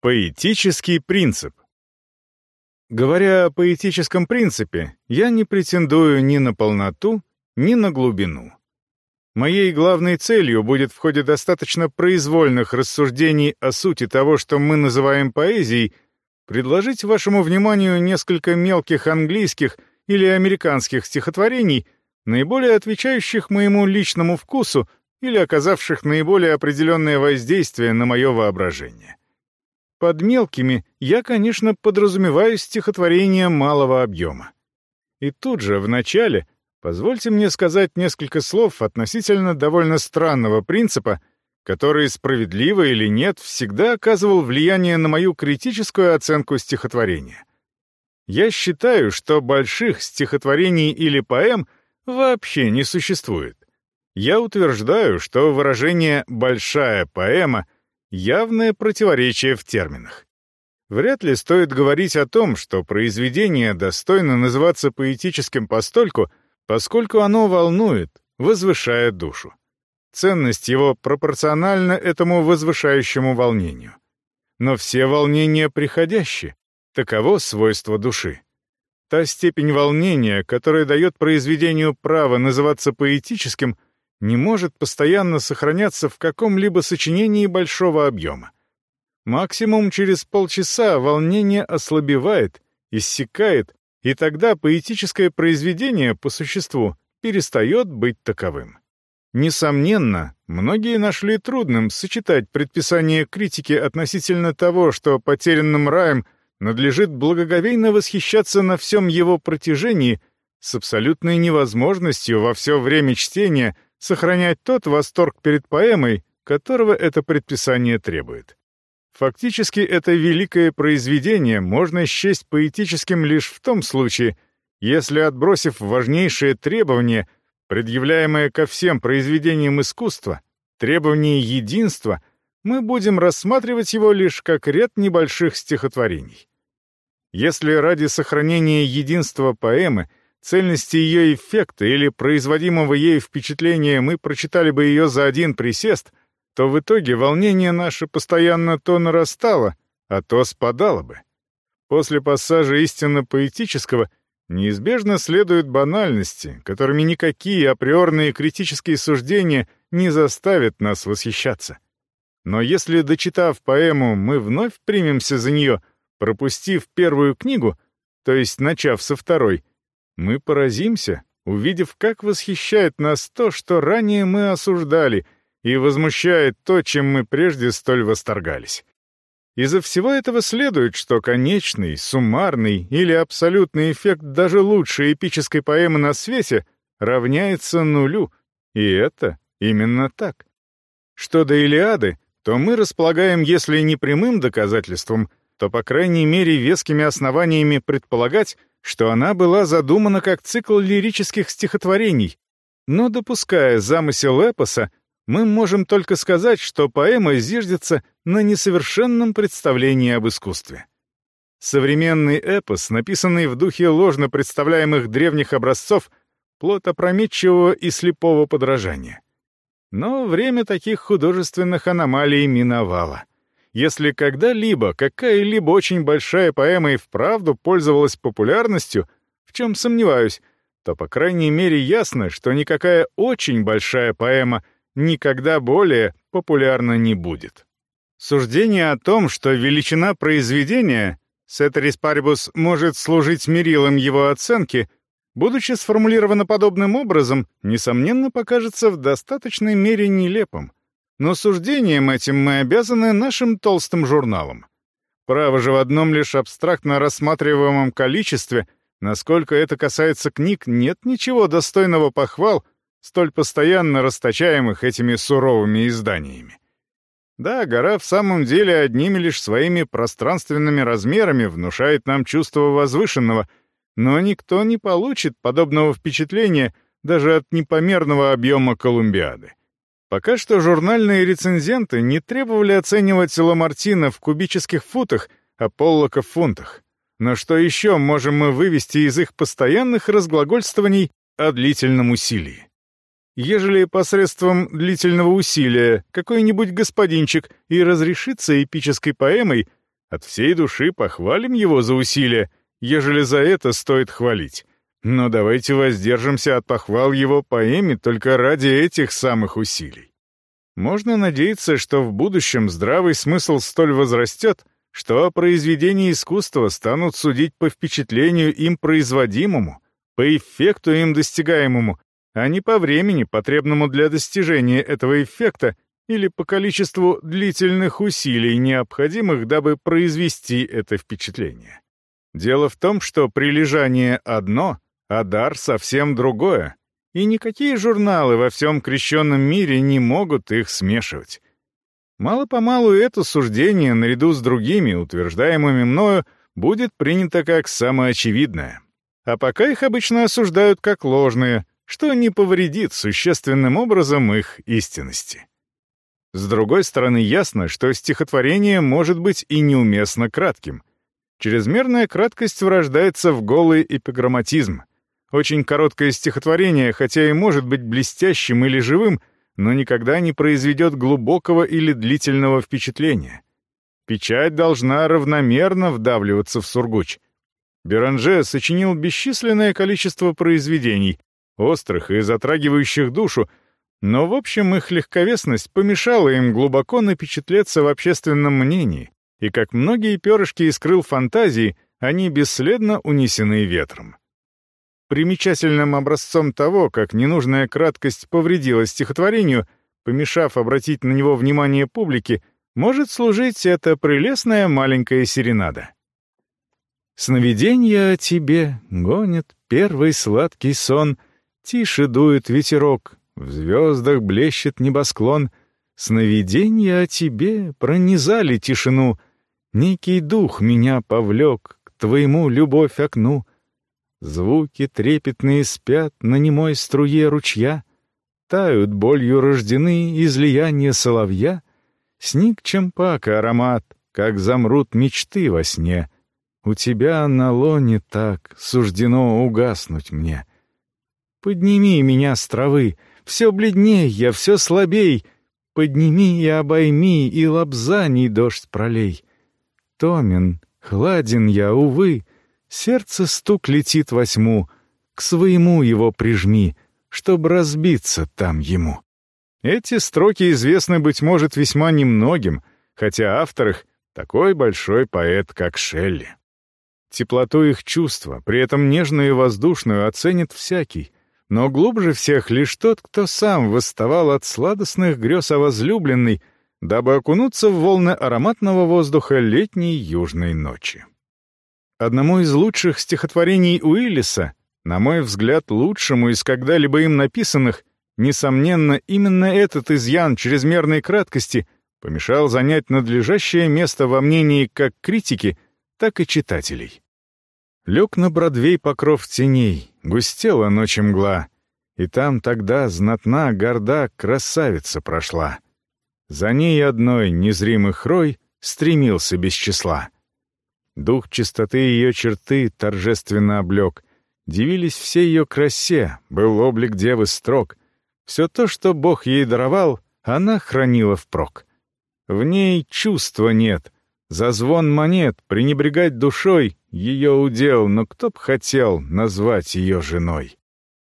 Поэтический принцип. Говоря о поэтическом принципе, я не претендую ни на полноту, ни на глубину. Моей главной целью будет в ходе достаточно произвольных рассуждений о сути того, что мы называем поэзией, предложить вашему вниманию несколько мелких английских или американских стихотворений, наиболее отвечающих моему личному вкусу или оказавших наиболее определенное воздействие на мое воображение. Под мелкими я, конечно, подразумеваю стихотворения малого объема. И тут же, в начале, позвольте мне сказать несколько слов относительно довольно странного принципа, который, справедливо или нет, всегда оказывал влияние на мою критическую оценку стихотворения. Я считаю, что больших стихотворений или поэм вообще не существует. Я утверждаю, что выражение «большая поэма» — явное противоречие в терминах. Вряд ли стоит говорить о том, что произведение достойно называться поэтическим постольку, поскольку оно волнует, возвышая душу. Ценность его пропорциональна этому возвышающему волнению. Но все волнения приходящие, таково свойство души. Та степень волнения, которая дает произведению право называться поэтическим — не может постоянно сохраняться в каком-либо сочинении большого объема. Максимум через полчаса волнение ослабевает, иссякает, и тогда поэтическое произведение, по существу, перестает быть таковым. Несомненно, многие нашли трудным сочетать предписание критики относительно того, что потерянным раем надлежит благоговейно восхищаться на всем его протяжении, с абсолютной невозможностью во все время чтения — сохранять тот восторг перед поэмой, которого это предписание требует. Фактически это великое произведение можно счесть поэтическим лишь в том случае, если, отбросив важнейшее требование, предъявляемое ко всем произведениям искусства, требование единства, мы будем рассматривать его лишь как ряд небольших стихотворений. Если ради сохранения единства поэмы цельности ее эффекта или производимого ею впечатления мы прочитали бы ее за один присест, то в итоге волнение наше постоянно то нарастало, а то спадало бы. После пассажа истинно поэтического неизбежно следуют банальности, которыми никакие априорные критические суждения не заставят нас восхищаться. Но если, дочитав поэму, мы вновь примемся за нее, пропустив первую книгу, то есть начав со второй, мы поразимся, увидев, как восхищает нас то, что ранее мы осуждали, и возмущает то, чем мы прежде столь восторгались. Из-за всего этого следует, что конечный, суммарный или абсолютный эффект даже лучшей эпической поэмы на свете равняется нулю, и это именно так. Что до Илиады, то мы располагаем, если не прямым доказательством, то, по крайней мере, вескими основаниями предполагать, что она была задумана как цикл лирических стихотворений, но допуская замысел эпоса, мы можем только сказать, что поэма зиждется на несовершенном представлении об искусстве. Современный эпос, написанный в духе ложно представляемых древних образцов, плод опрометчивого и слепого подражания. Но время таких художественных аномалий миновало. Если когда-либо какая-либо очень большая поэма и вправду пользовалась популярностью, в чем сомневаюсь, то, по крайней мере, ясно, что никакая очень большая поэма никогда более популярна не будет. Суждение о том, что величина произведения «Ceteris paribus» может служить мерилом его оценки, будучи сформулировано подобным образом, несомненно покажется в достаточной мере нелепым. Но суждением этим мы обязаны нашим толстым журналам. Право же в одном лишь абстрактно рассматриваемом количестве, насколько это касается книг, нет ничего достойного похвал, столь постоянно расточаемых этими суровыми изданиями. Да, гора в самом деле одними лишь своими пространственными размерами внушает нам чувство возвышенного, но никто не получит подобного впечатления даже от непомерного объема Колумбиады. Пока что журнальные рецензенты не требовали оценивать Ламартина в кубических футах, а Поллока в фунтах. Но что еще можем мы вывести из их постоянных разглагольствований о длительном усилии? Ежели посредством длительного усилия какой-нибудь господинчик и разрешится эпической поэмой, От всей души похвалим его за усилия, ежели за это стоит хвалить. Но давайте воздержимся от похвал его поэме только ради этих самых усилий. Можно надеяться, что в будущем здравый смысл столь возрастет, что о произведении искусства станут судить по впечатлению им производимому, по эффекту им достигаемому, а не по времени, потребному для достижения этого эффекта, или по количеству длительных усилий, необходимых, дабы произвести это впечатление. Дело в том, что прилежание одно, а дар совсем другое, и никакие журналы во всем крещенном мире не могут их смешивать. Мало-помалу это суждение, наряду с другими, утверждаемыми мною, будет принято как самоочевидное. А пока их обычно осуждают как ложные, что не повредит существенным образом их истинности. С другой стороны, ясно, что стихотворение может быть и неуместно кратким. Чрезмерная краткость врождается в голый эпиграмматизм. Очень короткое стихотворение, хотя и может быть блестящим или живым, но никогда не произведет глубокого или длительного впечатления. Печать должна равномерно вдавливаться в сургуч. Беранже сочинил бесчисленное количество произведений, острых и затрагивающих душу, но в общем их легковесность помешала им глубоко напечатлеться в общественном мнении, и как многие перышки искрыл фантазии, они бесследно унесены ветром. Примечательным образцом того, как ненужная краткость повредила стихотворению, помешав обратить на него внимание публики, может служить эта прелестная маленькая серенада. Сновиденья о тебе гонят первый сладкий сон, Тише дует ветерок, в звездах блещет небосклон, Сновиденья о тебе пронизали тишину, Некий дух меня повлек к твоему любовь окну. Звуки трепетные спят на немой струе ручья, Тают болью рождены излияния соловья, Сник чемпака аромат, как замрут мечты во сне. У тебя на лоне так суждено угаснуть мне. Подними меня с травы, все бледней я, все слабей. Подними и обойми, и лобзаний дождь пролей. Томен, хладен я, увы, сердце стук летит восьму, к своему его прижми, чтоб разбиться там ему. Эти строки известны, быть может, весьма немногим, хотя автор их — такой большой поэт, как Шелли. Теплоту их чувства, при этом нежную и воздушную, оценит всякий, но глубже всех лишь тот, кто сам восставал от сладостных грез о возлюбленной, дабы окунуться в волны ароматного воздуха летней южной ночи. Одному из лучших стихотворений Уиллиса, на мой взгляд, лучшему из когда-либо им написанных, несомненно, именно этот изъян чрезмерной краткости помешал занять надлежащее место во мнении как критики, так и читателей. Лег на Бродвей покров теней, густела ночь мгла, и там тогда знатна, горда красавица прошла. За ней одной незримый хрой стремился без числа. Дух чистоты ее черты торжественно облег, дивились все ее красе, был облик девы строг. Все то, что Бог ей даровал, она хранила впрок. В ней чувства нет — за звон монет пренебрегать душой — ее удел, но кто б хотел назвать ее женой?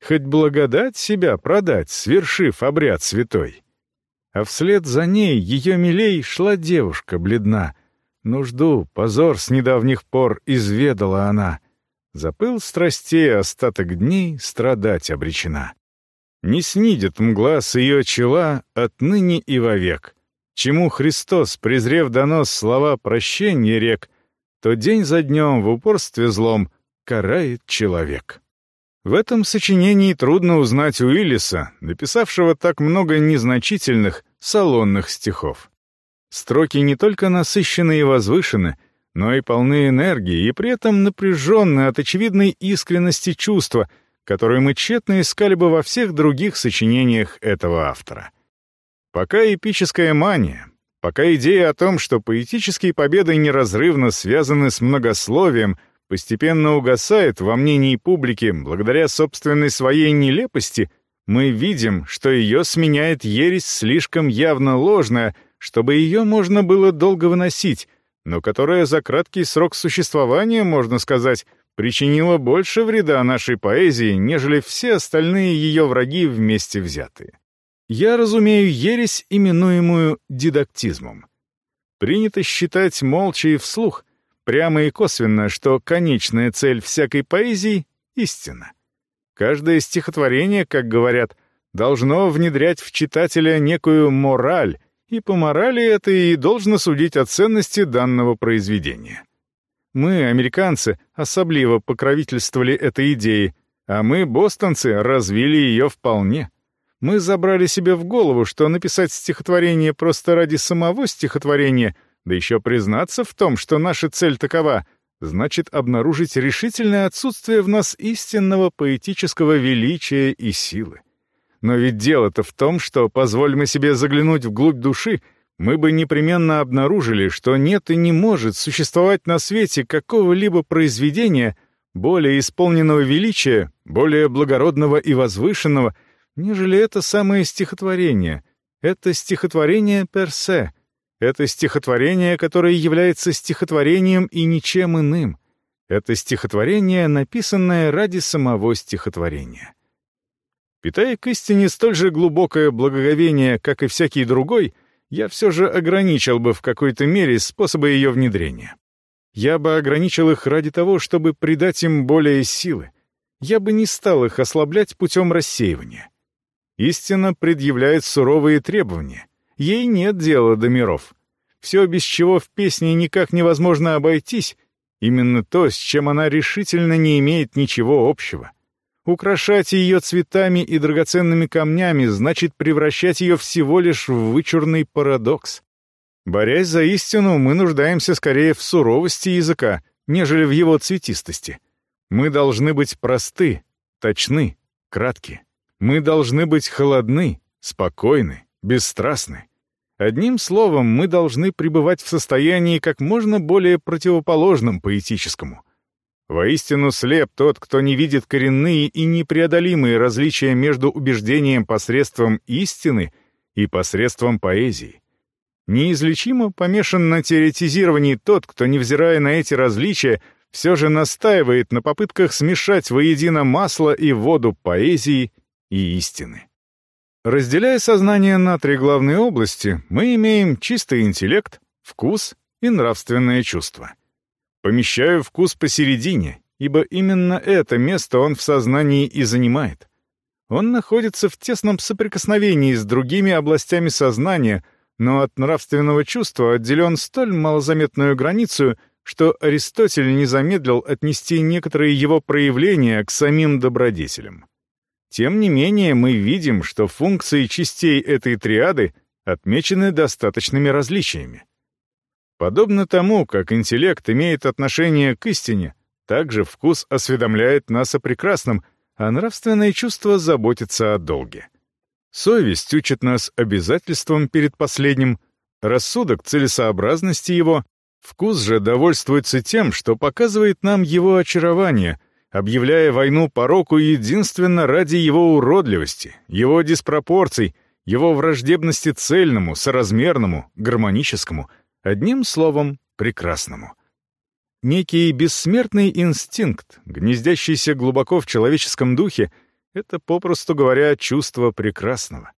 Хоть благодать себя продать, свершив обряд святой. А вслед за ней ее милей шла девушка бледна. Нужду, позор с недавних пор изведала она. Запыл страстей остаток дней страдать обречена. Не снидет мгла с ее чела отныне и вовек — чему Христос, презрев донос слова прощения рек, то день за днем в упорстве злом карает человек. В этом сочинении трудно узнать Уиллиса, написавшего так много незначительных, салонных стихов. Строки не только насыщены и возвышены, но и полны энергии, и при этом напряженны от очевидной искренности чувства, которые мы тщетно искали бы во всех других сочинениях этого автора. Пока эпическая мания, пока идея о том, что поэтические победы неразрывно связаны с многословием, постепенно угасает во мнении публики благодаря собственной своей нелепости, мы видим, что ее сменяет ересь слишком явно ложная, чтобы ее можно было долго выносить, но которая за краткий срок существования, можно сказать, причинила больше вреда нашей поэзии, нежели все остальные ее враги вместе взятые. Я разумею ересь, именуемую дидактизмом. Принято считать молча и вслух, прямо и косвенно, что конечная цель всякой поэзии — истина. Каждое стихотворение, как говорят, должно внедрять в читателя некую мораль, и по морали это и должно судить о ценности данного произведения. Мы, американцы, особливо покровительствовали этой идее, а мы, бостонцы, развили ее вполне. Мы забрали себе в голову, что написать стихотворение просто ради самого стихотворения, да еще признаться в том, что наша цель такова, значит обнаружить решительное отсутствие в нас истинного поэтического величия и силы. Но ведь дело-то в том, что, позволь мы себе заглянуть вглубь души, мы бы непременно обнаружили, что нет и не может существовать на свете какого-либо произведения, более исполненного величия, более благородного и возвышенного, нежели это самое стихотворение. Это стихотворение персе. Это стихотворение, которое является стихотворением и ничем иным. Это стихотворение, написанное ради самого стихотворения. Питая к истине столь же глубокое благоговение, как и всякий другой — я все же ограничил бы в какой-то мере способы ее внедрения. Я бы ограничил их ради того, чтобы придать им более силы. Я бы не стал их ослаблять путем рассеивания. Истина предъявляет суровые требования. Ей нет дела до миров. Все, без чего в песне никак невозможно обойтись, именно то, с чем она решительно не имеет ничего общего — Украшать ее цветами и драгоценными камнями значит превращать ее всего лишь в вычурный парадокс. Борясь за истину, мы нуждаемся скорее в суровости языка, нежели в его цветистости. Мы должны быть просты, точны, кратки. Мы должны быть холодны, спокойны, бесстрастны. Одним словом, мы должны пребывать в состоянии как можно более противоположном поэтическому — Воистину слеп тот, кто не видит коренные и непреодолимые различия между убеждением посредством истины и посредством поэзии. Неизлечимо помешан на теоретизировании тот, кто, невзирая на эти различия, все же настаивает на попытках смешать воедино масло и воду поэзии и истины. Разделяя сознание на три главные области, мы имеем чистый интеллект, вкус и нравственное чувство — Помещаю вкус посередине, ибо именно это место он в сознании и занимает. Он находится в тесном соприкосновении с другими областями сознания, но от нравственного чувства отделен столь малозаметную границу, что Аристотель не замедлил отнести некоторые его проявления к самим добродетелям. Тем не менее, мы видим, что функции частей этой триады отмечены достаточными различиями. Подобно тому, как интеллект имеет отношение к истине, также вкус осведомляет нас о прекрасном, а нравственное чувство заботится о долге. Совесть учит нас обязательствам перед последним, рассудок — целесообразности его, вкус же довольствуется тем, что показывает нам его очарование, объявляя войну пороку единственно ради его уродливости, его диспропорций, его враждебности цельному, соразмерному, гармоническому — Одним словом, прекрасному. Некий бессмертный инстинкт, гнездящийся глубоко в человеческом духе, это, попросту говоря, чувство прекрасного.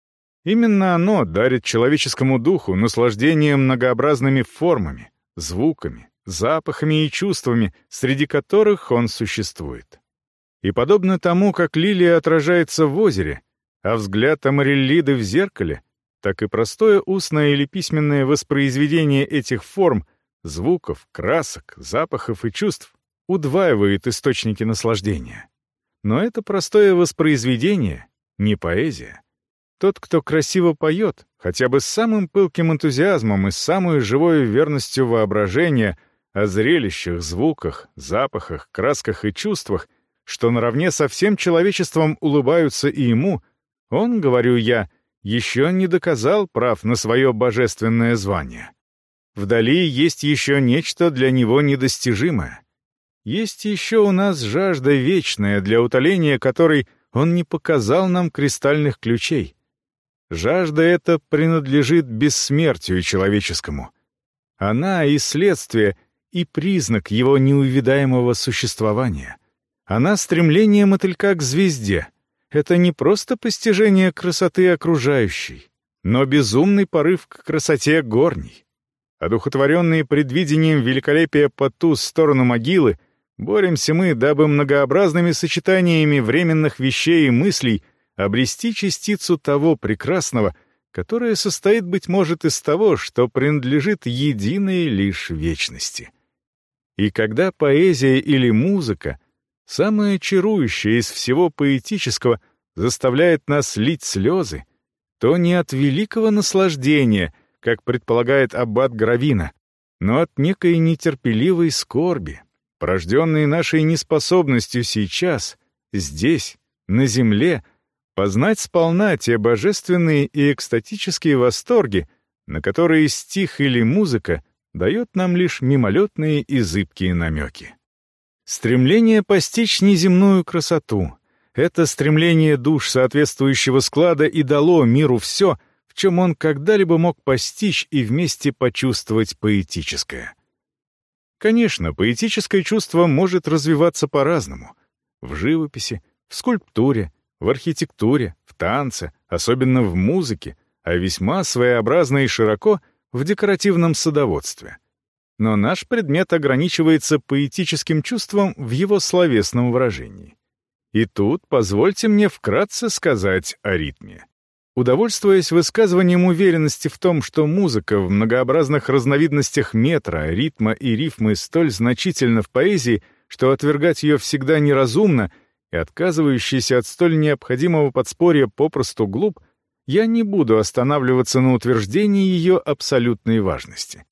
Именно оно дарит человеческому духу наслаждение многообразными формами, звуками, запахами и чувствами, среди которых он существует. И подобно тому, как лилия отражается в озере, а взгляд Амариллиды в зеркале, так и простое устное или письменное воспроизведение этих форм, звуков, красок, запахов и чувств удваивает источники наслаждения. Но это простое воспроизведение — не поэзия. Тот, кто красиво поет, хотя бы с самым пылким энтузиазмом и самой живой верностью воображения о зрелищах, звуках, запахах, красках и чувствах, что наравне со всем человечеством улыбаются и ему, он, говорю я, еще не доказал прав на свое божественное звание. Вдали есть еще нечто для него недостижимое. Есть еще у нас жажда вечная, для утоления которой он не показал нам кристальных ключей. Жажда эта принадлежит бессмертию человеческому. Она и следствие, и признак его неувидаемого существования. Она стремление мотылька к звезде. Это не просто постижение красоты окружающей, но безумный порыв к красоте горней. Одухотворенные предвидением великолепия по ту сторону могилы, боремся мы, дабы многообразными сочетаниями временных вещей и мыслей обрести частицу того прекрасного, которое состоит, быть может, из того, что принадлежит единой лишь вечности. И когда поэзия или музыка, самое чарующее из всего поэтического, заставляет нас лить слезы, то не от великого наслаждения, как предполагает аббат Гравина, но от некой нетерпеливой скорби, порожденной нашей неспособностью сейчас, здесь, на земле, познать сполна те божественные и экстатические восторги, на которые стих или музыка дает нам лишь мимолетные и зыбкие намеки. Стремление постичь неземную красоту — это стремление душ соответствующего склада и дало миру все, в чем он когда-либо мог постичь и вместе почувствовать поэтическое. Конечно, поэтическое чувство может развиваться по-разному — в живописи, в скульптуре, в архитектуре, в танце, особенно в музыке, а весьма своеобразно и широко в декоративном садоводстве. Но наш предмет ограничивается поэтическим чувством в его словесном выражении. И тут позвольте мне вкратце сказать о ритме. Удовольствуясь высказыванием уверенности в том, что музыка в многообразных разновидностях метра, ритма и рифмы столь значительна в поэзии, что отвергать ее всегда неразумно — и отказывающийся от столь необходимого подспорья попросту глуп, я не буду останавливаться на утверждении ее абсолютной важности.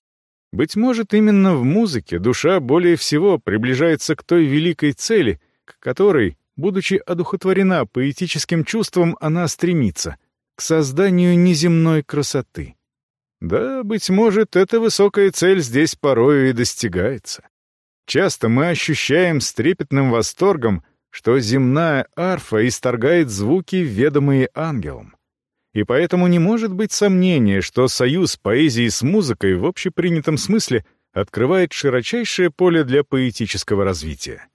Быть может, именно в музыке душа более всего приближается к той великой цели, к которой, будучи одухотворена поэтическим чувством, она стремится — к созданию неземной красоты. Да, быть может, эта высокая цель здесь порою и достигается. Часто мы ощущаем с трепетным восторгом что земная арфа исторгает звуки, ведомые ангелом. И поэтому не может быть сомнения, что союз поэзии с музыкой в общепринятом смысле открывает широчайшее поле для поэтического развития.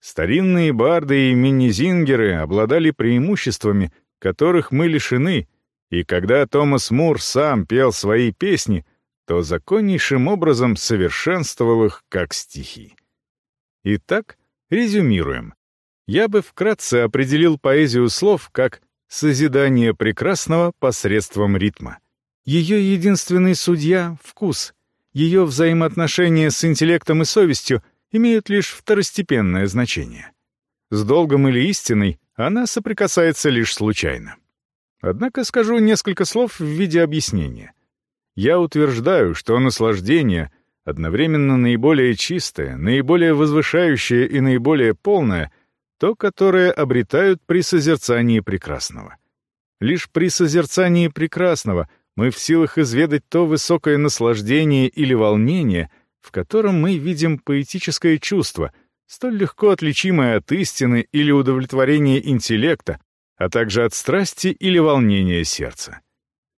Старинные барды и мини-зингеры обладали преимуществами, которых мы лишены, и когда Томас Мур сам пел свои песни, то законнейшим образом совершенствовал их как стихи. Итак, резюмируем я бы вкратце определил поэзию слов как созидание прекрасного посредством ритма. Ее единственный судья — вкус. Ее взаимоотношения с интеллектом и совестью имеют лишь второстепенное значение. С долгом или истиной она соприкасается лишь случайно. Однако скажу несколько слов в виде объяснения. Я утверждаю, что наслаждение — одновременно наиболее чистое, наиболее возвышающее и наиболее полное — то, которое обретают при созерцании прекрасного. Лишь при созерцании прекрасного мы в силах изведать то высокое наслаждение или волнение, в котором мы видим поэтическое чувство, столь легко отличимое от истины или удовлетворения интеллекта, а также от страсти или волнения сердца.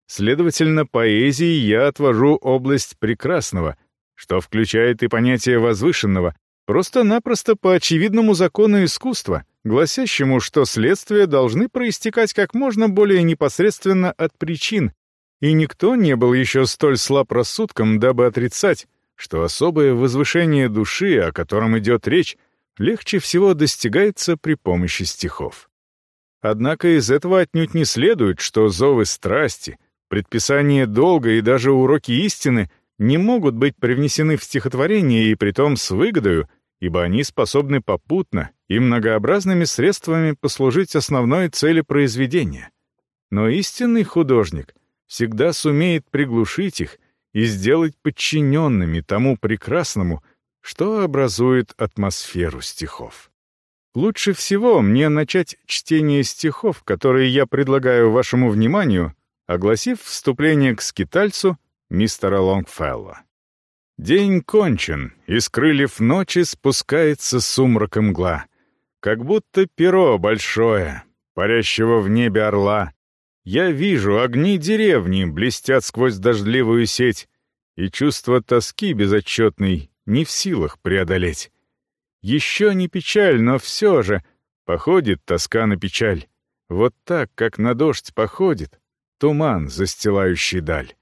Следовательно, поэзии я отвожу область прекрасного, что включает и понятие возвышенного, Просто-напросто по очевидному закону искусства, гласящему, что следствия должны проистекать как можно более непосредственно от причин, и никто не был еще столь слаб рассудком, дабы отрицать, что особое возвышение души, о котором идет речь, легче всего достигается при помощи стихов. Однако из этого отнюдь не следует, что зовы страсти, предписание долга и даже уроки истины не могут быть привнесены в стихотворение и притом с выгодою, ибо они способны попутно и многообразными средствами послужить основной цели произведения. Но истинный художник всегда сумеет приглушить их и сделать подчиненными тому прекрасному, что образует атмосферу стихов. Лучше всего мне начать чтение стихов, которые я предлагаю вашему вниманию, огласив вступление к скитальцу мистера Лонгфелла. День кончен, из крыльев ночи спускается сумрак мгла. Как будто перо большое, парящего в небе орла. Я вижу, огни деревни блестят сквозь дождливую сеть. и чувство тоски безотчетной не в силах преодолеть. Еще не печаль, но все же походит тоска на печаль. Вот так, как на дождь походит, туман, застилающий даль.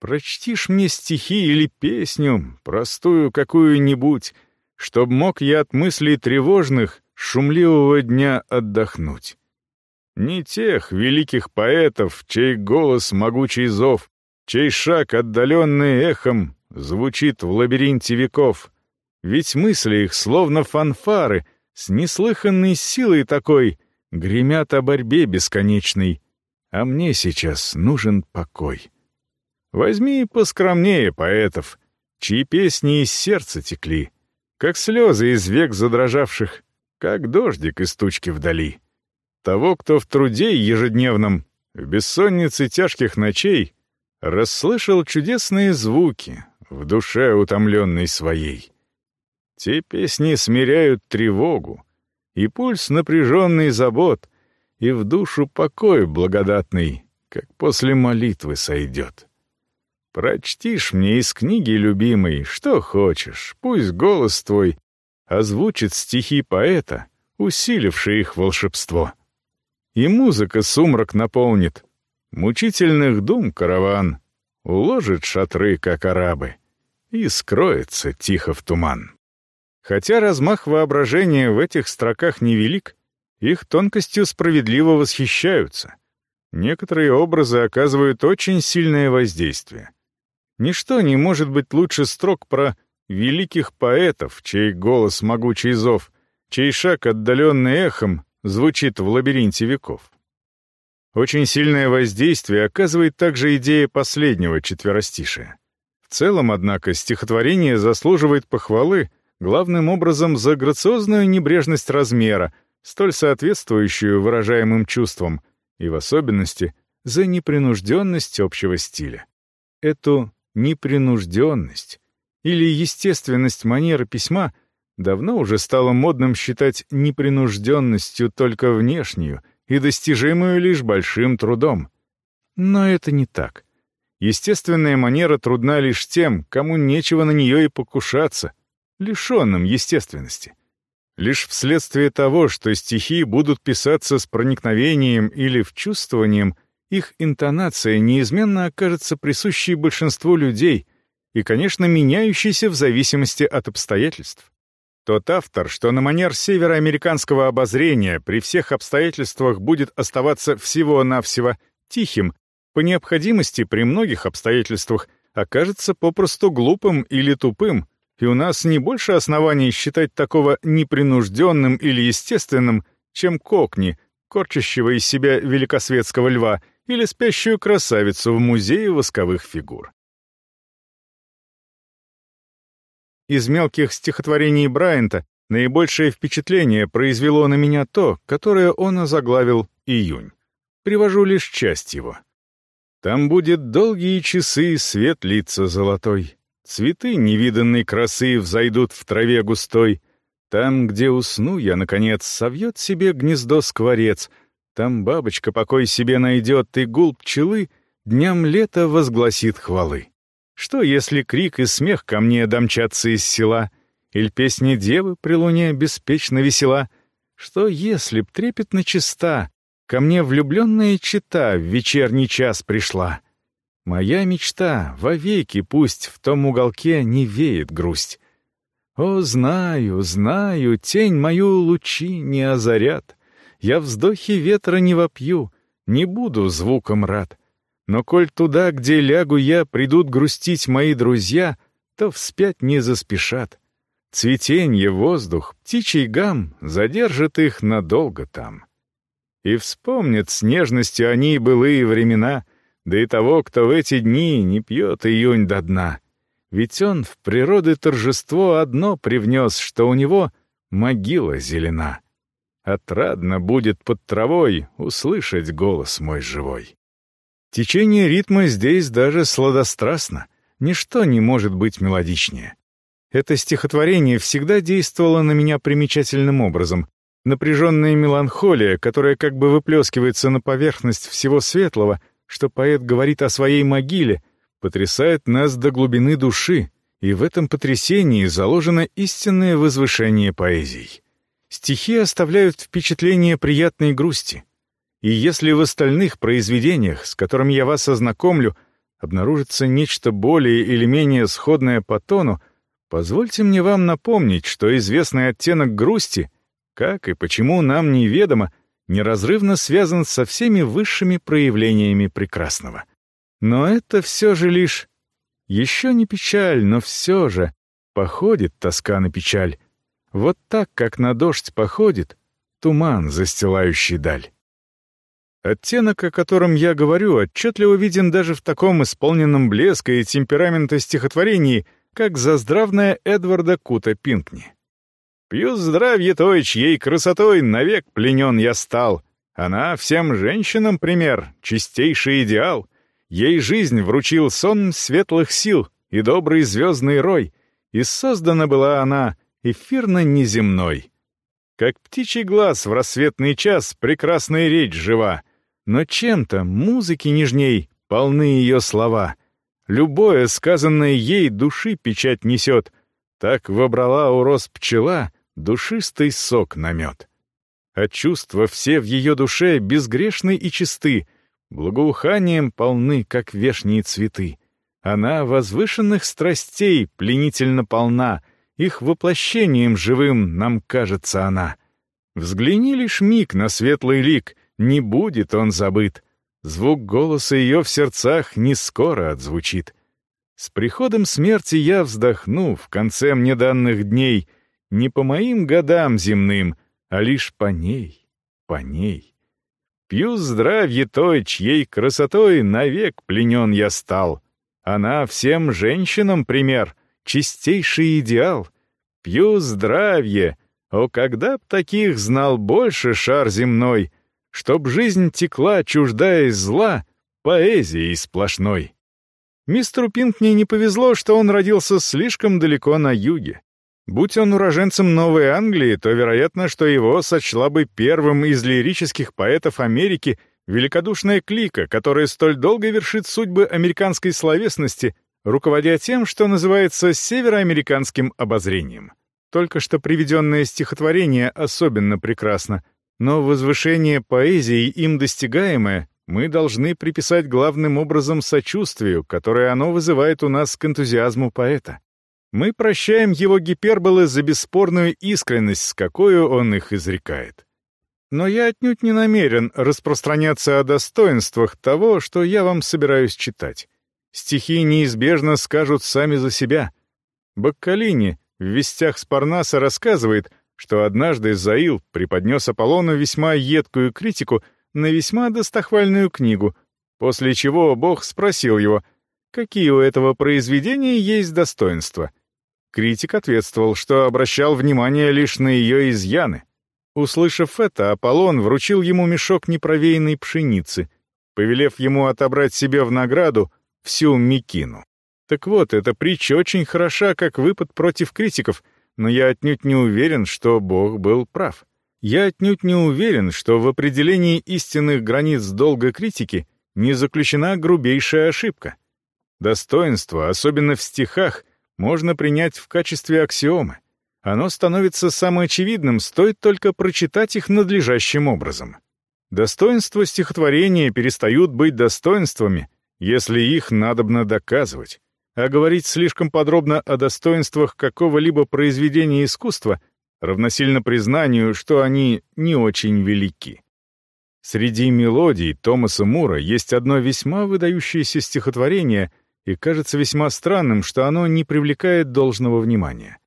Прочтишь мне стихи или песню, простую какую-нибудь, чтоб мог я от мыслей тревожных шумливого дня отдохнуть. Не тех великих поэтов, чей голос могучий зов, чей шаг, отдаленный эхом, звучит в лабиринте веков. Ведь мысли их, словно фанфары, с неслыханной силой такой, гремят о борьбе бесконечной, а мне сейчас нужен покой. Возьми поскромнее поэтов, чьи песни из сердца текли, как слезы из век задрожавших, как дождик из тучки вдали. Того, кто в труде ежедневном, в бессоннице тяжких ночей, расслышал чудесные звуки в душе утомленной своей. Те песни смиряют тревогу, и пульс напряженный забот, и в душу покой благодатный, как после молитвы сойдет. Прочтишь мне из книги любимой, что хочешь, пусть голос твой озвучит стихи поэта, усилившие их волшебство. И музыка сумрак наполнит, мучительных дум караван, уложит шатры, как арабы, и скроется тихо в туман. Хотя размах воображения в этих строках невелик, их тонкостью справедливо восхищаются. Некоторые образы оказывают очень сильное воздействие. Ничто не может быть лучше строк про великих поэтов, чей голос могучий зов, чей шаг, отдаленный эхом, звучит в лабиринте веков. Очень сильное воздействие оказывает также идея последнего четверостишия. В целом, однако, стихотворение заслуживает похвалы главным образом за грациозную небрежность размера, столь соответствующую выражаемым чувствам, и в особенности за непринужденность общего стиля. Эту непринужденность или естественность манеры письма давно уже стало модным считать непринужденностью только внешнюю и достижимую лишь большим трудом. Но это не так. Естественная манера трудна лишь тем, кому нечего на нее и покушаться, лишенным естественности. Лишь вследствие того, что стихи будут писаться с проникновением или вчувствованием — их интонация неизменно окажется присущей большинству людей и, конечно, меняющейся в зависимости от обстоятельств. Тот автор, что на манер североамериканского обозрения при всех обстоятельствах будет оставаться всего-навсего тихим, по необходимости при многих обстоятельствах окажется попросту глупым или тупым, и у нас не больше оснований считать такого непринужденным или естественным, чем кокни, корчащего из себя великосветского льва, или спящую красавицу в музее восковых фигур. Из мелких стихотворений Брайанта наибольшее впечатление произвело на меня то, которое он озаглавил «Июнь». Привожу лишь часть его. Там будет долгие часы свет лица золотой, Цветы невиданной красы взойдут в траве густой. Там, где усну я, наконец, совьет себе гнездо скворец, там бабочка покой себе найдет, и гул пчелы дням лета возгласит хвалы. Что, если крик и смех ко мне домчатся из села, Иль песня девы при луне беспечно весела? Что, если б трепетно чиста, ко мне влюбленная чита в вечерний час пришла? Моя мечта, вовеки пусть в том уголке не веет грусть. О, знаю, знаю, тень мою лучи не озарят, я вздохи ветра не вопью, не буду звуком рад. Но коль туда, где лягу я, придут грустить мои друзья, то вспять не заспешат. Цветенье, воздух, птичий гам задержит их надолго там. И вспомнят с нежностью они былые времена, да и того, кто в эти дни не пьет июнь до дна. Ведь он в природы торжество одно привнес, что у него могила зелена. Отрадно будет под травой услышать голос мой живой. Течение ритма здесь даже сладострастно. Ничто не может быть мелодичнее. Это стихотворение всегда действовало на меня примечательным образом. Напряженная меланхолия, которая как бы выплескивается на поверхность всего светлого, что поэт говорит о своей могиле, потрясает нас до глубины души, и в этом потрясении заложено истинное возвышение поэзий. Стихи оставляют впечатление приятной грусти. И если в остальных произведениях, с которыми я вас ознакомлю, обнаружится нечто более или менее сходное по тону, позвольте мне вам напомнить, что известный оттенок грусти, как и почему нам неведомо, неразрывно связан со всеми высшими проявлениями прекрасного. Но это все же лишь... Еще не печаль, но все же походит тоска на печаль. Вот так, как на дождь походит туман, застилающий даль. Оттенок, о котором я говорю, отчетливо виден даже в таком исполненном блеска и темперамента стихотворении, как «Заздравная Эдварда Кута Пинкни». «Пью здравье той, чьей красотой навек пленен я стал. Она всем женщинам пример, чистейший идеал. Ей жизнь вручил сон светлых сил и добрый звездный рой, и создана была она эфирно-неземной. Как птичий глаз в рассветный час прекрасная речь жива, но чем-то, музыки нежней, полны ее слова. Любое, сказанное ей, души печать несет. Так вобрала у роз пчела душистый сок на мед. А чувства все в ее душе безгрешны и чисты, благоуханием полны, как вешние цветы. Она возвышенных страстей пленительно полна, их воплощением живым нам кажется она. Взгляни лишь миг на светлый лик, не будет он забыт. Звук голоса ее в сердцах не скоро отзвучит. С приходом смерти я вздохну в конце мне данных дней не по моим годам земным, а лишь по ней, по ней. Пью здравье той, чьей красотой навек пленен я стал. Она всем женщинам пример, чистейший идеал. Пью здравье, о, когда б таких знал больше шар земной — Чтоб жизнь текла, чуждаясь зла, поэзией сплошной. Мистеру Пинкни не повезло, что он родился слишком далеко на юге. Будь он уроженцем Новой Англии, то вероятно, что его сочла бы первым из лирических поэтов Америки великодушная клика, которая столь долго вершит судьбы американской словесности, руководя тем, что называется североамериканским обозрением. Только что приведенное стихотворение особенно прекрасно, но возвышение поэзии, им достигаемое, мы должны приписать главным образом сочувствию, которое оно вызывает у нас к энтузиазму поэта. Мы прощаем его гиперболы за бесспорную искренность, с какой он их изрекает. Но я отнюдь не намерен распространяться о достоинствах того, что я вам собираюсь читать. Стихи неизбежно скажут сами за себя. Баккалини в «Вестях с Парнаса» рассказывает, что однажды Заил преподнес Аполлону весьма едкую критику на весьма достохвальную книгу, после чего Бог спросил его, какие у этого произведения есть достоинства. Критик ответствовал, что обращал внимание лишь на ее изъяны. Услышав это, Аполлон вручил ему мешок непровеянной пшеницы, повелев ему отобрать себе в награду всю Микину. Так вот, эта притча очень хороша как выпад против критиков — но я отнюдь не уверен, что Бог был прав. Я отнюдь не уверен, что в определении истинных границ долга критики не заключена грубейшая ошибка. Достоинство, особенно в стихах, можно принять в качестве аксиомы. Оно становится самоочевидным, стоит только прочитать их надлежащим образом. Достоинства стихотворения перестают быть достоинствами, если их надобно доказывать а говорить слишком подробно о достоинствах какого-либо произведения искусства равносильно признанию, что они не очень велики. Среди мелодий Томаса Мура есть одно весьма выдающееся стихотворение, и кажется весьма странным, что оно не привлекает должного внимания.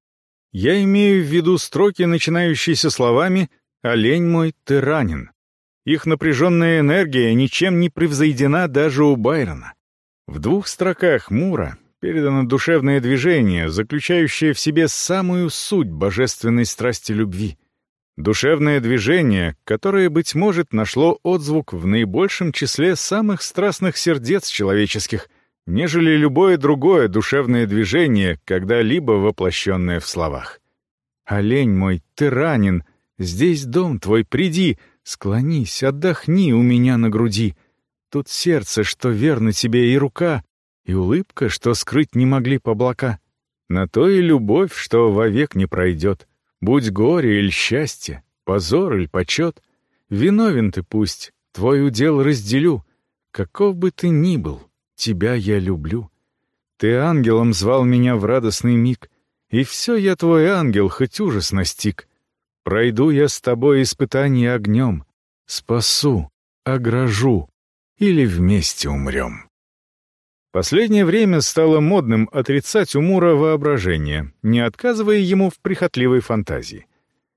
Я имею в виду строки, начинающиеся словами «Олень мой, ты ранен». Их напряженная энергия ничем не превзойдена даже у Байрона. В двух строках Мура передано душевное движение, заключающее в себе самую суть божественной страсти любви. Душевное движение, которое, быть может, нашло отзвук в наибольшем числе самых страстных сердец человеческих, нежели любое другое душевное движение, когда-либо воплощенное в словах. «Олень мой, ты ранен, здесь дом твой, приди, склонись, отдохни у меня на груди. Тут сердце, что верно тебе, и рука, и улыбка, что скрыть не могли поблака. На то и любовь, что вовек не пройдет. Будь горе или счастье, позор или почет, виновен ты пусть, твой удел разделю. Каков бы ты ни был, тебя я люблю. Ты ангелом звал меня в радостный миг, и все я твой ангел, хоть ужас настиг. Пройду я с тобой испытание огнем, спасу, огражу или вместе умрем. Последнее время стало модным отрицать у Мура воображение, не отказывая ему в прихотливой фантазии.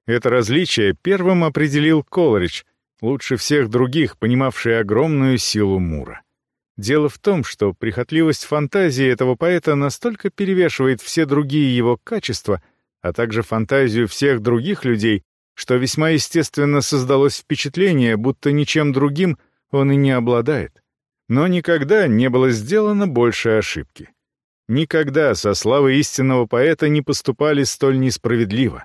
Это различие первым определил Колорич, лучше всех других, понимавший огромную силу Мура. Дело в том, что прихотливость фантазии этого поэта настолько перевешивает все другие его качества, а также фантазию всех других людей, что весьма естественно создалось впечатление, будто ничем другим он и не обладает. Но никогда не было сделано больше ошибки. Никогда со славой истинного поэта не поступали столь несправедливо.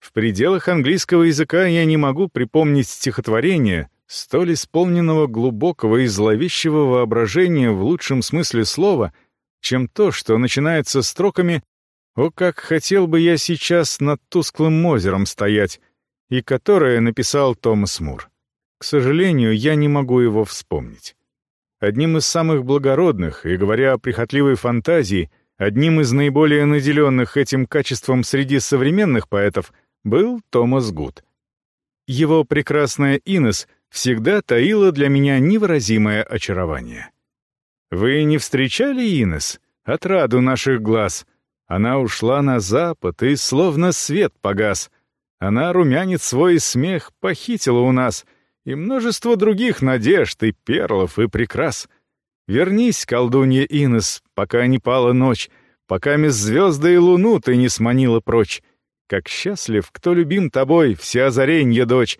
В пределах английского языка я не могу припомнить стихотворения, столь исполненного глубокого и зловещего воображения в лучшем смысле слова, чем то, что начинается строками «О, как хотел бы я сейчас над тусклым озером стоять», и которое написал Томас Мур. К сожалению, я не могу его вспомнить. Одним из самых благородных, и говоря о прихотливой фантазии, одним из наиболее наделенных этим качеством среди современных поэтов был Томас Гуд. Его прекрасная Инес всегда таила для меня невыразимое очарование. Вы не встречали Инес? Отраду наших глаз. Она ушла на запад, и словно свет погас. Она румянец свой смех похитила у нас — и множество других надежд и перлов и прикрас. Вернись, колдунья Инес, пока не пала ночь, пока мисс звезды и луну ты не сманила прочь. Как счастлив, кто любим тобой, вся озаренья дочь.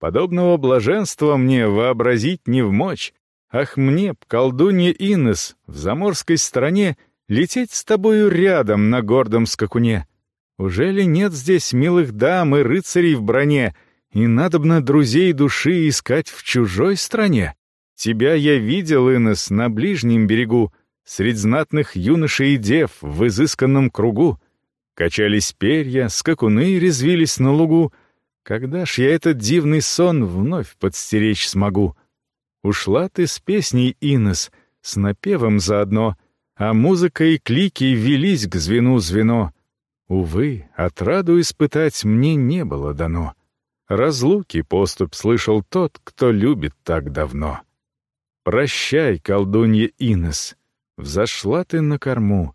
Подобного блаженства мне вообразить не в мочь. Ах мне, колдунья Инес, в заморской стране лететь с тобою рядом на гордом скакуне. Уже ли нет здесь милых дам и рыцарей в броне — и надобно друзей души искать в чужой стране. Тебя я видел, Инес, на ближнем берегу, Средь знатных юношей и дев в изысканном кругу. Качались перья, скакуны резвились на лугу. Когда ж я этот дивный сон вновь подстеречь смогу? Ушла ты с песней, Инес, с напевом заодно, А музыка и клики велись к звену звено. Увы, отраду испытать мне не было дано. Разлуки поступ слышал тот, кто любит так давно. Прощай, колдунья Инес, взошла ты на корму,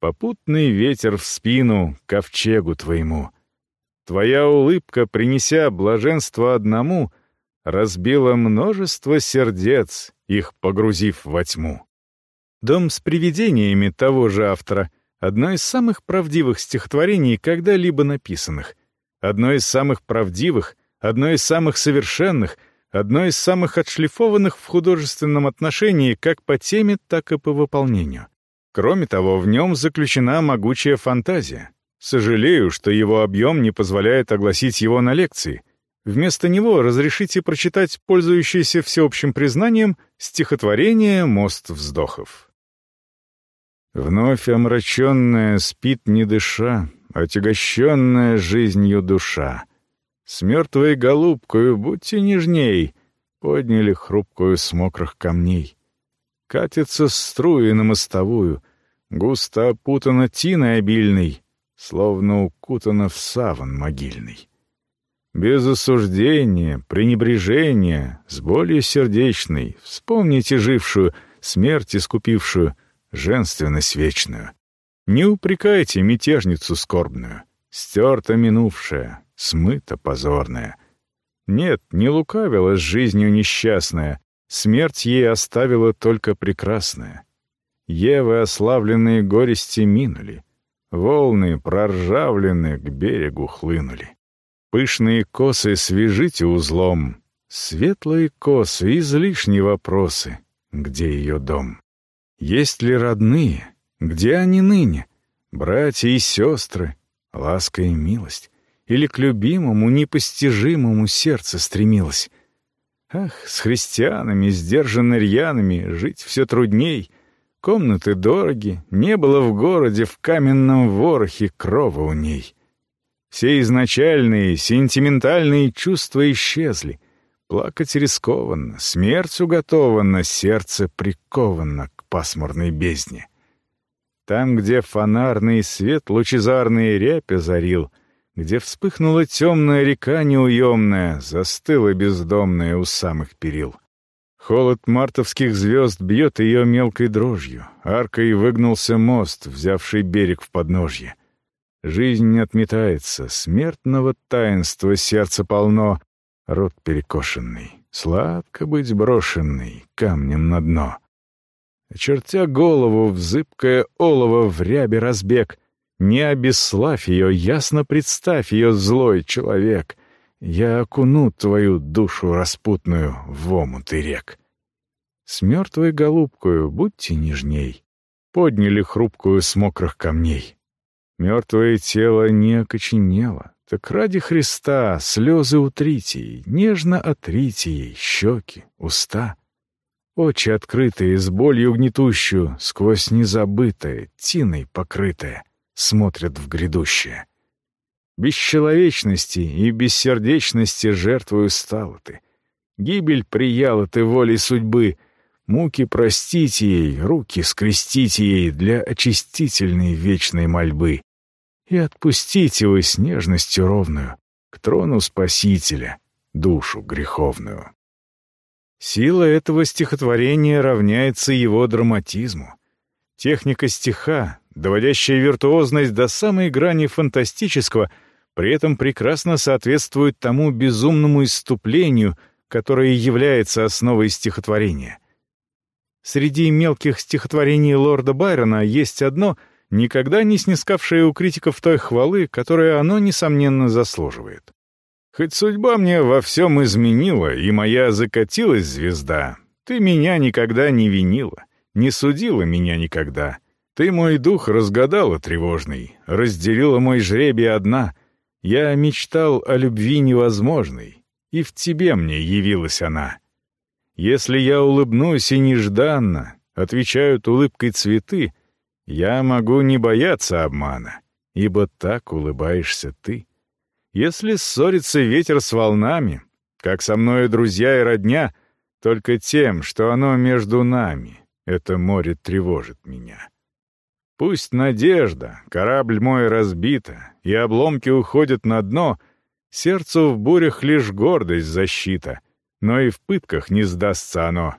попутный ветер в спину ковчегу твоему. Твоя улыбка, принеся блаженство одному, разбила множество сердец, их погрузив во тьму. «Дом с привидениями» того же автора — одно из самых правдивых стихотворений, когда-либо написанных — одно из самых правдивых, одно из самых совершенных, одно из самых отшлифованных в художественном отношении как по теме, так и по выполнению. Кроме того, в нем заключена могучая фантазия. Сожалею, что его объем не позволяет огласить его на лекции. Вместо него разрешите прочитать пользующееся всеобщим признанием стихотворение «Мост вздохов». Вновь омраченная спит не дыша, отягощенная жизнью душа. С мертвой голубкою будьте нежней, подняли хрупкую с мокрых камней. Катится струи на мостовую, густо опутана тиной обильной, словно укутана в саван могильный. Без осуждения, пренебрежения, с болью сердечной, вспомните жившую, смерть искупившую, женственность вечную. Не упрекайте мятежницу скорбную, стерта минувшая, смыта позорная. Нет, не лукавила с жизнью несчастная, смерть ей оставила только прекрасная. Евы, ославленные горести, минули, волны, проржавленные, к берегу хлынули. Пышные косы свяжите узлом, светлые косы, излишние вопросы, где ее дом. Есть ли родные, где они ныне? Братья и сестры, ласка и милость? Или к любимому, непостижимому сердце стремилась? Ах, с христианами, сдержанно рьяными, жить все трудней. комнаты дороги, не было в городе в каменном ворохе крова у ней. Все изначальные, сентиментальные чувства исчезли. Плакать рискованно, смерть уготована, сердце приковано пасмурной бездне. Там, где фонарный свет лучезарные рябь озарил, где вспыхнула темная река неуемная, застыла бездомная у самых перил. Холод мартовских звезд бьет ее мелкой дрожью, аркой выгнулся мост, взявший берег в подножье. Жизнь отметается, смертного таинства сердце полно, рот перекошенный, сладко быть брошенный камнем на дно. Очертя голову в зыбкое олово в рябе разбег, не обесславь ее, ясно представь ее, злой человек. Я окуну твою душу распутную в омуты рек. С мертвой голубкою будьте нежней, подняли хрупкую с мокрых камней. Мертвое тело не окоченело, так ради Христа слезы утрите ей, нежно отрите ей щеки, уста. Очи открытые, с болью гнетущую, сквозь незабытое, тиной покрытое, смотрят в грядущее. Бесчеловечности и бессердечности жертвою стала ты. Гибель прияла ты волей судьбы, муки простите ей, руки скрестите ей для очистительной вечной мольбы и отпустите вы с нежностью ровную к трону Спасителя душу греховную. Сила этого стихотворения равняется его драматизму. Техника стиха, доводящая виртуозность до самой грани фантастического, при этом прекрасно соответствует тому безумному исступлению, которое является основой стихотворения. Среди мелких стихотворений лорда Байрона есть одно — никогда не снискавшее у критиков той хвалы, которую оно, несомненно, заслуживает. Хоть судьба мне во всем изменила, и моя закатилась звезда, ты меня никогда не винила, не судила меня никогда. Ты мой дух разгадала тревожный, разделила мой жребий одна. Я мечтал о любви невозможной, и в тебе мне явилась она. Если я улыбнусь и нежданно, отвечают улыбкой цветы — я могу не бояться обмана, ибо так улыбаешься ты. Если ссорится ветер с волнами, как со мной друзья и родня, только тем, что оно между нами, это море тревожит меня. Пусть надежда, корабль мой разбита, и обломки уходят на дно, сердцу в бурях лишь гордость защита, но и в пытках не сдастся оно.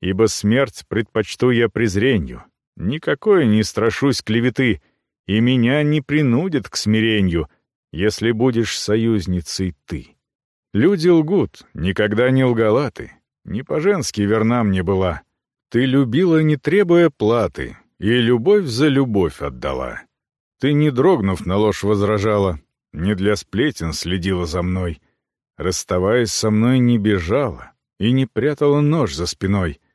Ибо смерть предпочту я презренью, Никакой не страшусь клеветы, и меня не принудят к смирению, если будешь союзницей ты. Люди лгут, никогда не лгала ты, не по-женски верна мне была. Ты любила, не требуя платы, и любовь за любовь отдала. Ты, не дрогнув, на ложь возражала, не для сплетен следила за мной. Расставаясь со мной, не бежала и не прятала нож за спиной —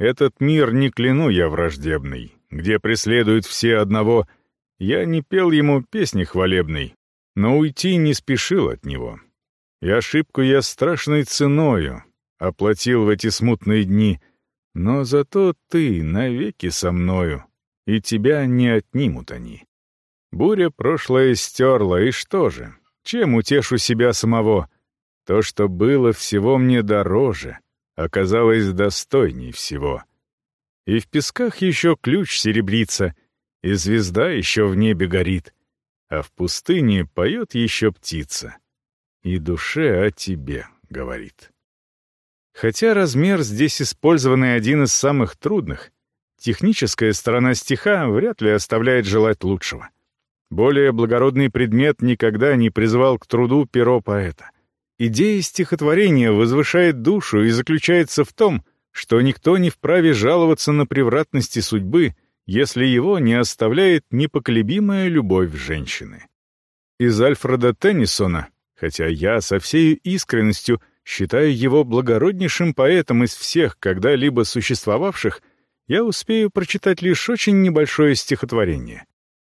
этот мир не кляну я враждебный, где преследуют все одного. Я не пел ему песни хвалебной, но уйти не спешил от него. И ошибку я страшной ценою оплатил в эти смутные дни, но зато ты навеки со мною, и тебя не отнимут они. Буря прошлое стерла, и что же? Чем утешу себя самого? То, что было всего мне дороже — оказалась достойней всего. И в песках еще ключ серебрится, и звезда еще в небе горит, а в пустыне поет еще птица, и душе о тебе говорит. Хотя размер здесь использованный один из самых трудных, техническая сторона стиха вряд ли оставляет желать лучшего. Более благородный предмет никогда не призвал к труду перо поэта — Идея стихотворения возвышает душу и заключается в том, что никто не вправе жаловаться на превратности судьбы, если его не оставляет непоколебимая любовь женщины. Из Альфреда Теннисона, хотя я со всей искренностью считаю его благороднейшим поэтом из всех когда-либо существовавших, я успею прочитать лишь очень небольшое стихотворение.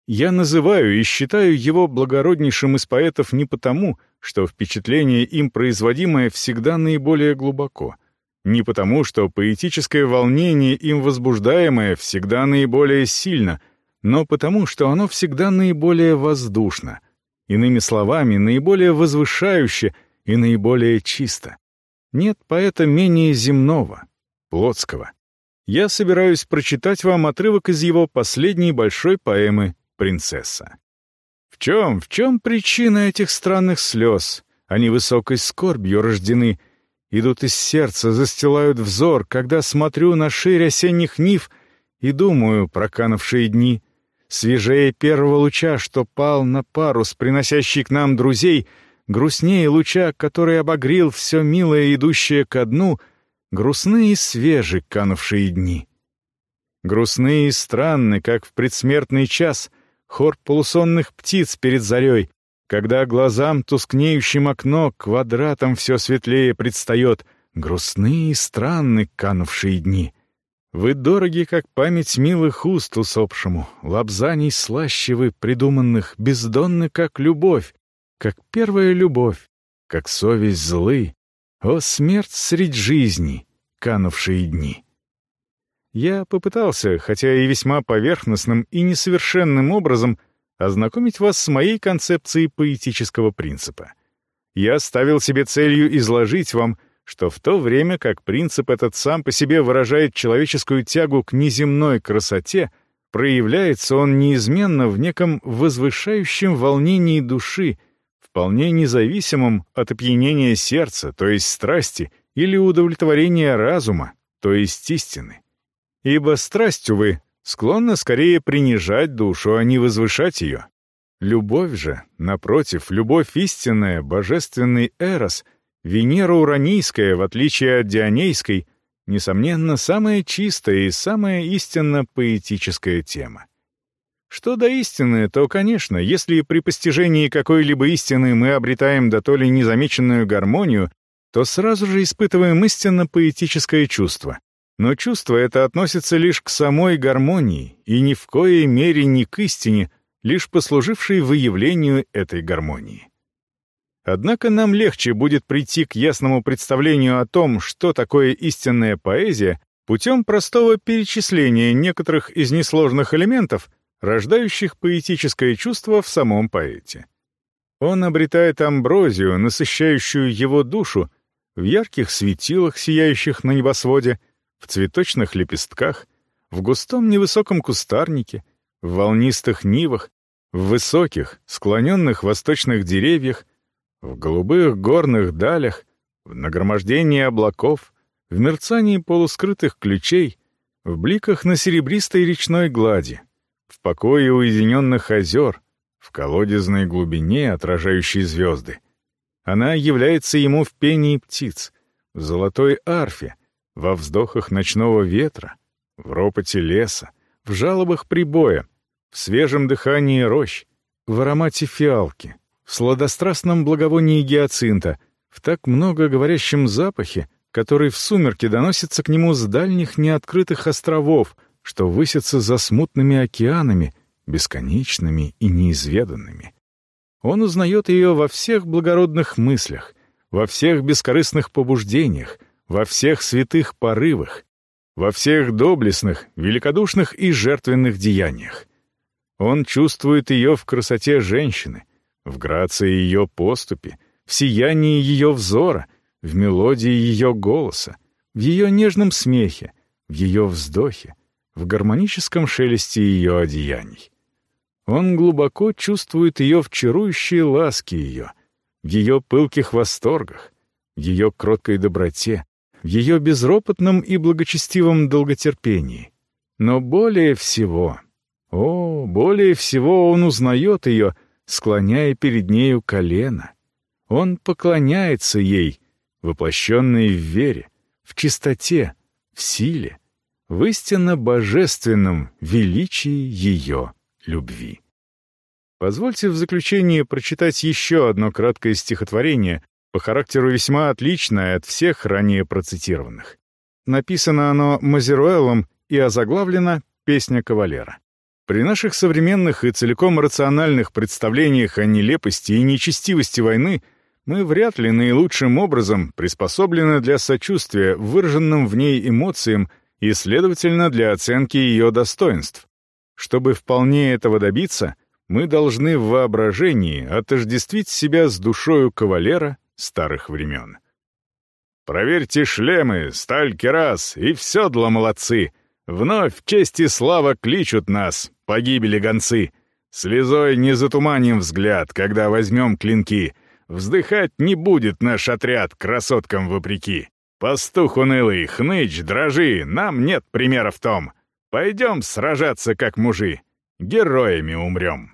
Я называю и считаю его благороднейшим из поэтов не потому, что впечатление им производимое всегда наиболее глубоко, Не потому, что поэтическое волнение, им возбуждаемое, всегда наиболее сильно, но потому, что оно всегда наиболее воздушно, иными словами, наиболее возвышающе и наиболее чисто. Нет поэта менее земного, плотского. Я собираюсь прочитать вам отрывок из его последней большой поэмы «Принцесса». В чем, в чем причина этих странных слез? Они высокой скорбью рождены — идут из сердца, застилают взор, когда смотрю на ширь осенних нив и думаю про канувшие дни. Свежее первого луча, что пал на парус, приносящий к нам друзей, грустнее луча, который обогрел все милое, идущее ко дну, грустные и свежи канувшие дни. Грустные и странны, как в предсмертный час, хор полусонных птиц перед зарей, когда глазам тускнеющим окно квадратом все светлее предстает, грустные и странны канувшие дни. Вы дороги, как память милых уст усопшему, лапзаний слаще вы придуманных, бездонны, как любовь, как первая любовь, как совесть злы, о смерть средь жизни, канувшие дни. Я попытался, хотя и весьма поверхностным и несовершенным образом, ознакомить вас с моей концепцией поэтического принципа. Я ставил себе целью изложить вам, что в то время как принцип этот сам по себе выражает человеческую тягу к неземной красоте, проявляется он неизменно в неком возвышающем волнении души, вполне независимом от опьянения сердца, то есть страсти, или удовлетворения разума, то есть истины. Ибо страсть, увы, склонна скорее принижать душу, а не возвышать ее. Любовь же, напротив, любовь истинная, божественный Эрос, Венера Уранийская, в отличие от Дионейской, несомненно, самая чистая и самая истинно поэтическая тема. Что до истины, то, конечно, если при постижении какой-либо истины мы обретаем до то ли незамеченную гармонию, то сразу же испытываем истинно поэтическое чувство, но чувство это относится лишь к самой гармонии и ни в коей мере не к истине, лишь послужившей выявлению этой гармонии. Однако нам легче будет прийти к ясному представлению о том, что такое истинная поэзия, путем простого перечисления некоторых из несложных элементов, рождающих поэтическое чувство в самом поэте. Он обретает амброзию, насыщающую его душу, в ярких светилах, сияющих на небосводе, в цветочных лепестках, в густом невысоком кустарнике, в волнистых нивах, в высоких, склоненных восточных деревьях, в голубых горных далях, в нагромождении облаков, в мерцании полускрытых ключей, в бликах на серебристой речной глади, в покое уединенных озер, в колодезной глубине, отражающей звезды. Она является ему в пении птиц, в золотой арфе, во вздохах ночного ветра, в ропоте леса, в жалобах прибоя, в свежем дыхании рощ, в аромате фиалки, в сладострастном благовонии гиацинта, в так много говорящем запахе, который в сумерке доносится к нему с дальних неоткрытых островов, что высятся за смутными океанами, бесконечными и неизведанными. Он узнает ее во всех благородных мыслях, во всех бескорыстных побуждениях, во всех святых порывах, во всех доблестных, великодушных и жертвенных деяниях. Он чувствует ее в красоте женщины, в грации ее поступи, в сиянии ее взора, в мелодии ее голоса, в ее нежном смехе, в ее вздохе, в гармоническом шелесте ее одеяний. Он глубоко чувствует ее в чарующей ласке ее, в ее пылких восторгах, в ее кроткой доброте, в ее безропотном и благочестивом долготерпении. Но более всего, о, более всего он узнает ее, склоняя перед нею колено. Он поклоняется ей, воплощенной в вере, в чистоте, в силе, в истинно божественном величии ее любви. Позвольте в заключение прочитать еще одно краткое стихотворение, по характеру весьма отличное от всех ранее процитированных. Написано оно Мазеруэлом и озаглавлено «Песня кавалера». При наших современных и целиком рациональных представлениях о нелепости и нечестивости войны мы вряд ли наилучшим образом приспособлены для сочувствия выраженным в ней эмоциям и, следовательно, для оценки ее достоинств. Чтобы вполне этого добиться, мы должны в воображении отождествить себя с душою кавалера старых времен. «Проверьте шлемы, сталь керас и в седла молодцы! Вновь честь и слава кличут нас, погибели гонцы! Слезой не затуманим взгляд, когда возьмем клинки!» Вздыхать не будет наш отряд красоткам вопреки. Пастух унылый, хныч, дрожи, нам нет примера в том. Пойдем сражаться, как мужи. Героями умрем.